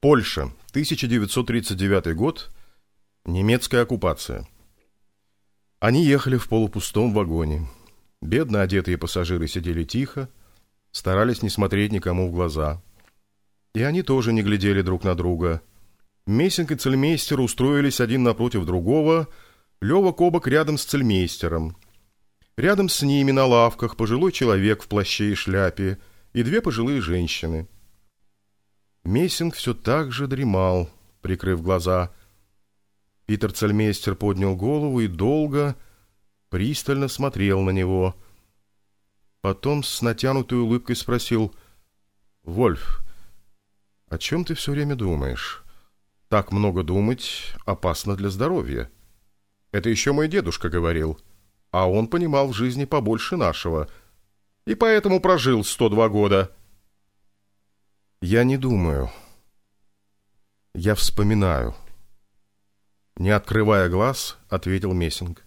Польша, 1939 год, немецкая оккупация. Они ехали в полупустом вагоне. Бедно одетые пассажиры сидели тихо, старались не смотреть никому в глаза. И они тоже не глядели друг на друга. Мессинг и цельмейстер устроились один напротив другого, Лева Кобок рядом с цельмейстером. Рядом с ними на лавках пожилой человек в плаще и шляпе и две пожилые женщины – Мессинг все так же дремал, прикрыв глаза. Питер Цельмейстер поднял голову и долго, пристально смотрел на него. Потом с натянутой улыбкой спросил, «Вольф, о чем ты все время думаешь? Так много думать опасно для здоровья». Это еще мой дедушка говорил, а он понимал в жизни побольше нашего, и поэтому прожил 102 года. Я не думаю. Я вспоминаю. Не открывая глаз, ответил Мессинг.